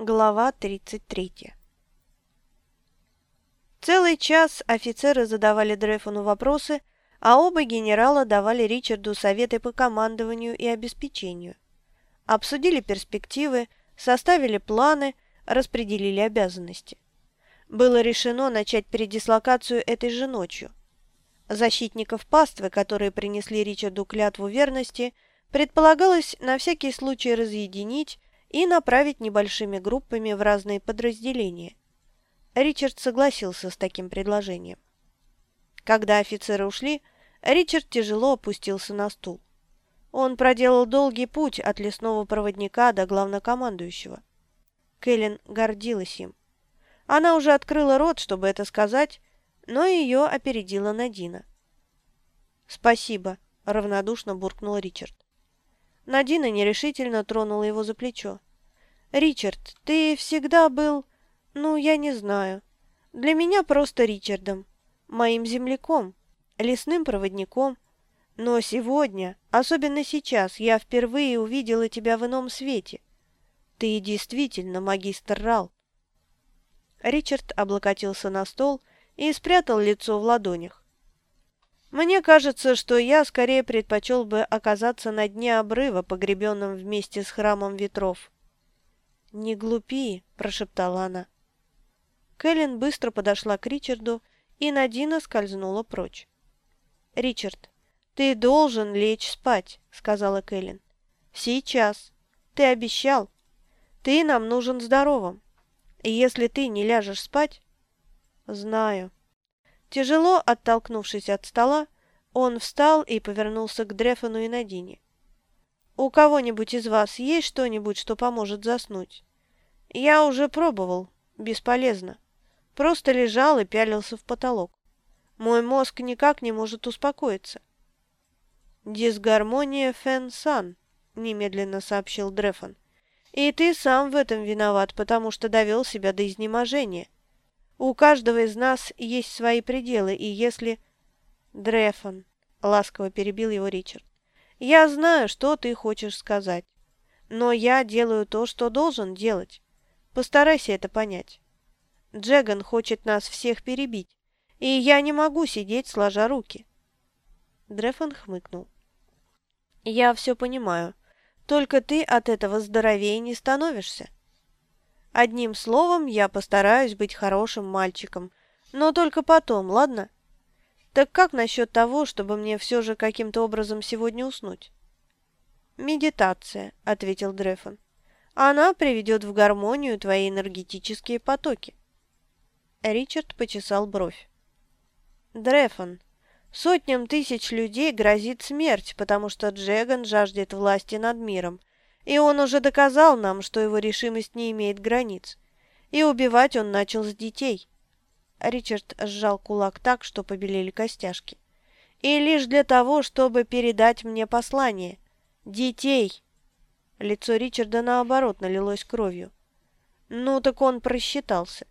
Глава 33 Целый час офицеры задавали Дрефону вопросы, а оба генерала давали Ричарду советы по командованию и обеспечению. Обсудили перспективы, составили планы, распределили обязанности. Было решено начать передислокацию этой же ночью. Защитников паствы, которые принесли Ричарду клятву верности, предполагалось на всякий случай разъединить и направить небольшими группами в разные подразделения. Ричард согласился с таким предложением. Когда офицеры ушли, Ричард тяжело опустился на стул. Он проделал долгий путь от лесного проводника до главнокомандующего. Кэлен гордилась им. Она уже открыла рот, чтобы это сказать, но ее опередила Надина. «Спасибо», — равнодушно буркнул Ричард. Надина нерешительно тронула его за плечо. «Ричард, ты всегда был, ну, я не знаю, для меня просто Ричардом, моим земляком, лесным проводником. Но сегодня, особенно сейчас, я впервые увидела тебя в ином свете. Ты действительно магистр Рал». Ричард облокотился на стол и спрятал лицо в ладонях. «Мне кажется, что я скорее предпочел бы оказаться на дне обрыва, погребенном вместе с храмом ветров». «Не глупи», – прошептала она. Кэлен быстро подошла к Ричарду, и Надина скользнула прочь. «Ричард, ты должен лечь спать», – сказала Кэлен. «Сейчас. Ты обещал. Ты нам нужен здоровым. И если ты не ляжешь спать...» «Знаю». Тяжело оттолкнувшись от стола, он встал и повернулся к Дрефану и Надине. «У кого-нибудь из вас есть что-нибудь, что поможет заснуть?» «Я уже пробовал. Бесполезно. Просто лежал и пялился в потолок. Мой мозг никак не может успокоиться». «Дисгармония Фэн-Сан», — немедленно сообщил Дрефон. «И ты сам в этом виноват, потому что довел себя до изнеможения. У каждого из нас есть свои пределы, и если...» «Дрефон», — ласково перебил его Ричард. Я знаю, что ты хочешь сказать, но я делаю то, что должен делать. Постарайся это понять. Джеган хочет нас всех перебить, и я не могу сидеть сложа руки. Дрефон хмыкнул. Я все понимаю, только ты от этого здоровее не становишься. Одним словом, я постараюсь быть хорошим мальчиком, но только потом, ладно? Так как насчет того, чтобы мне все же каким-то образом сегодня уснуть? «Медитация», — ответил Дрефон. «Она приведет в гармонию твои энергетические потоки». Ричард почесал бровь. «Дрефон, сотням тысяч людей грозит смерть, потому что Джеган жаждет власти над миром, и он уже доказал нам, что его решимость не имеет границ. И убивать он начал с детей. Ричард сжал кулак так, что побелели костяшки. «И лишь для того, чтобы передать мне послание. Детей!» Лицо Ричарда, наоборот, налилось кровью. «Ну, так он просчитался.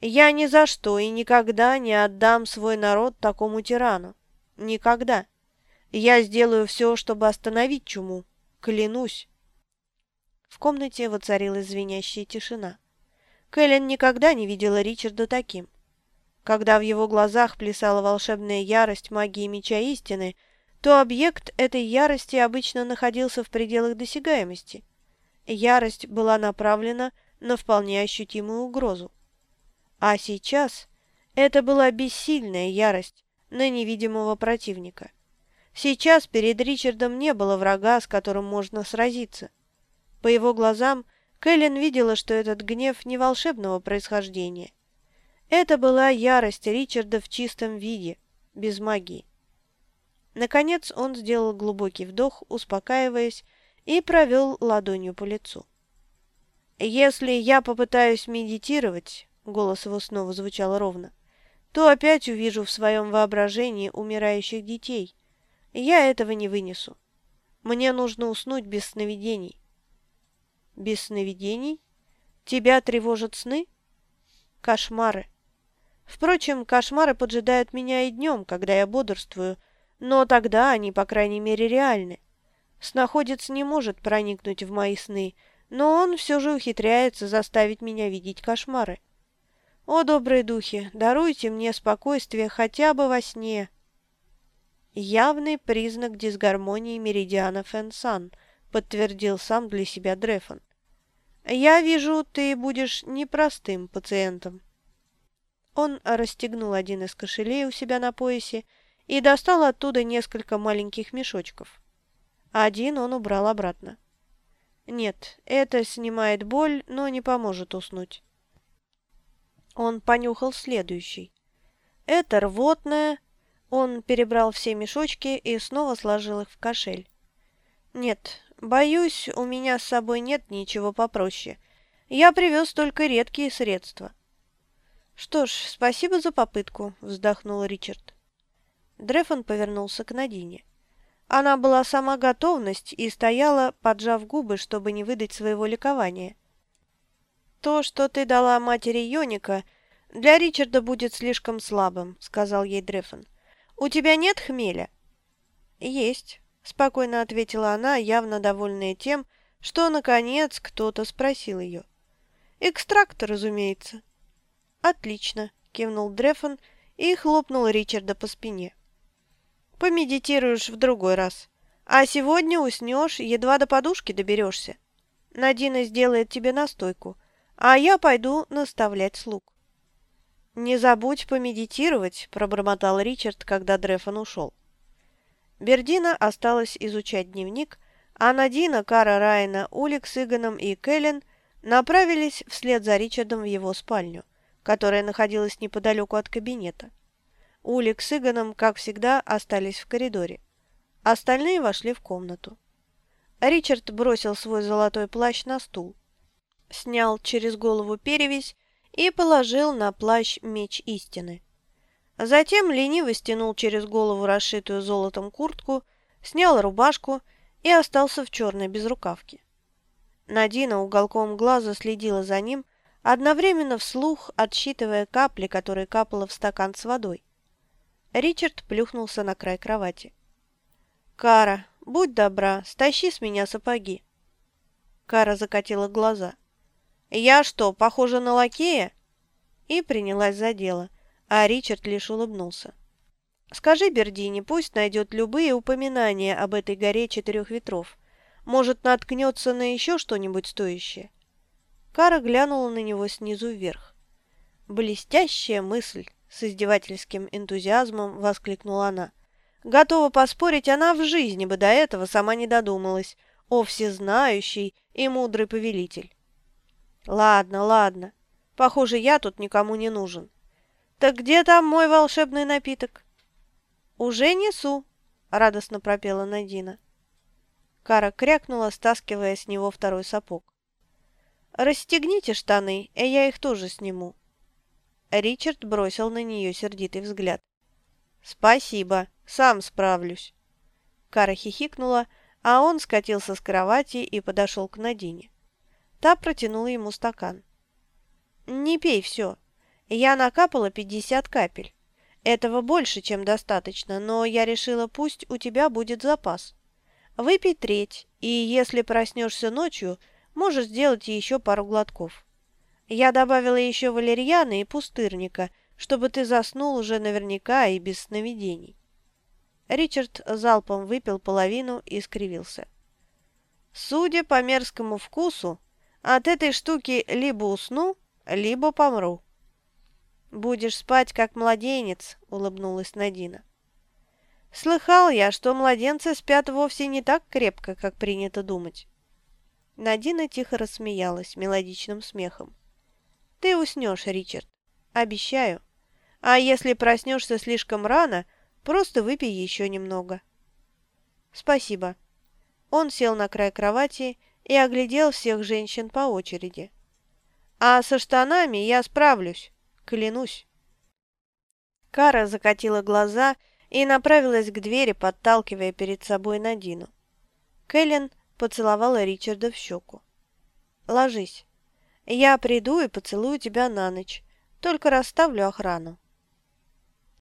Я ни за что и никогда не отдам свой народ такому тирану. Никогда. Я сделаю все, чтобы остановить чуму. Клянусь!» В комнате воцарилась звенящая тишина. Кэлен никогда не видела Ричарда таким. Когда в его глазах плясала волшебная ярость магии меча истины, то объект этой ярости обычно находился в пределах досягаемости. Ярость была направлена на вполне ощутимую угрозу. А сейчас это была бессильная ярость на невидимого противника. Сейчас перед Ричардом не было врага, с которым можно сразиться. По его глазам Кэлен видела, что этот гнев не волшебного происхождения. Это была ярость Ричарда в чистом виде, без магии. Наконец он сделал глубокий вдох, успокаиваясь, и провел ладонью по лицу. «Если я попытаюсь медитировать», — голос его снова звучал ровно, «то опять увижу в своем воображении умирающих детей. Я этого не вынесу. Мне нужно уснуть без сновидений». «Без сновидений? Тебя тревожат сны?» «Кошмары». Впрочем, кошмары поджидают меня и днем, когда я бодрствую, но тогда они, по крайней мере, реальны. Снаходец не может проникнуть в мои сны, но он все же ухитряется заставить меня видеть кошмары. О, добрые духи, даруйте мне спокойствие хотя бы во сне. Явный признак дисгармонии меридиана Фенсан, подтвердил сам для себя Дрефон. Я вижу, ты будешь непростым пациентом. Он расстегнул один из кошелей у себя на поясе и достал оттуда несколько маленьких мешочков. Один он убрал обратно. Нет, это снимает боль, но не поможет уснуть. Он понюхал следующий. Это рвотное. Он перебрал все мешочки и снова сложил их в кошель. Нет, боюсь, у меня с собой нет ничего попроще. Я привез только редкие средства. Что ж, спасибо за попытку, вздохнул Ричард. Дрефон повернулся к Надине. Она была сама готовность и стояла, поджав губы, чтобы не выдать своего ликования. «То, что ты дала матери Йоника, для Ричарда будет слишком слабым», — сказал ей Дрефон. «У тебя нет хмеля?» «Есть», — спокойно ответила она, явно довольная тем, что, наконец, кто-то спросил ее. «Экстракт, разумеется». «Отлично», — кивнул Дрефон и хлопнул Ричарда по спине. Помедитируешь в другой раз. А сегодня уснешь, едва до подушки доберешься. Надина сделает тебе настойку, а я пойду наставлять слуг. «Не забудь помедитировать», – пробормотал Ричард, когда Дрефон ушел. Бердина осталась изучать дневник, а Надина, Кара Райна, Улик с Игоном и Кэлен направились вслед за Ричардом в его спальню, которая находилась неподалеку от кабинета. Улик с Игоном, как всегда, остались в коридоре. Остальные вошли в комнату. Ричард бросил свой золотой плащ на стул, снял через голову перевязь и положил на плащ меч истины. Затем лениво стянул через голову расшитую золотом куртку, снял рубашку и остался в черной безрукавке. Надина уголком глаза следила за ним, одновременно вслух отсчитывая капли, которые капала в стакан с водой. Ричард плюхнулся на край кровати. «Кара, будь добра, стащи с меня сапоги». Кара закатила глаза. «Я что, похожа на лакея?» И принялась за дело, а Ричард лишь улыбнулся. «Скажи Бердине, пусть найдет любые упоминания об этой горе четырех ветров. Может, наткнется на еще что-нибудь стоящее?» Кара глянула на него снизу вверх. «Блестящая мысль!» С издевательским энтузиазмом воскликнула она. Готова поспорить, она в жизни бы до этого сама не додумалась. О, всезнающий и мудрый повелитель. Ладно, ладно. Похоже, я тут никому не нужен. Так где там мой волшебный напиток? Уже несу, радостно пропела Надина. Кара крякнула, стаскивая с него второй сапог. «Расстегните штаны, и я их тоже сниму», Ричард бросил на нее сердитый взгляд. «Спасибо, сам справлюсь». Кара хихикнула, а он скатился с кровати и подошел к Надине. Та протянула ему стакан. «Не пей все. Я накапала пятьдесят капель. Этого больше, чем достаточно, но я решила, пусть у тебя будет запас. Выпей треть, и если проснешься ночью, можешь сделать еще пару глотков». Я добавила еще валерьяна и пустырника, чтобы ты заснул уже наверняка и без сновидений. Ричард залпом выпил половину и скривился. Судя по мерзкому вкусу, от этой штуки либо усну, либо помру. «Будешь спать, как младенец», — улыбнулась Надина. «Слыхал я, что младенцы спят вовсе не так крепко, как принято думать». Надина тихо рассмеялась мелодичным смехом. Ты уснешь, Ричард. Обещаю. А если проснешься слишком рано, просто выпей еще немного. Спасибо. Он сел на край кровати и оглядел всех женщин по очереди. А со штанами я справлюсь, клянусь. Кара закатила глаза и направилась к двери, подталкивая перед собой Надину. Кэлен поцеловала Ричарда в щеку. «Ложись». Я приду и поцелую тебя на ночь, только расставлю охрану.